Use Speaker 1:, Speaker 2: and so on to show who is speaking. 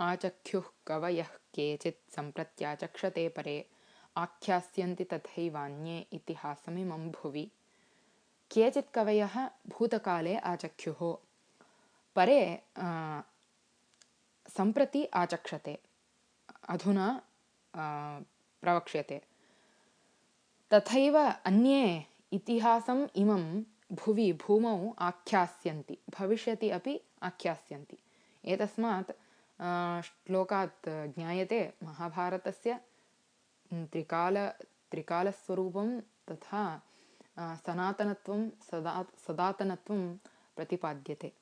Speaker 1: आचख्युः कवयः केचित् सम्प्रत्याचक्षते परे। आख्यास्यन्ति तथैवान्ये इतिहासमिमं भुवि। केचित् कवयः भूतकाले आचख्युः। परे सम्प्रति आचक्षते। अधुना प्रवक्ष्यते। तथैव अन्ये इतिहासम् इमं भुवि भूमौ आख्यास्यन्ति। भविष्यति अपि आख्यास्यन्ति। एतस्मात् श्लोकात् ज्ञायते महाभारतस्य त्रिकाल त्रिकालस्वरूपं तथा सनातनत्वं सदा सदातनत्वं प्रतिपाद्यते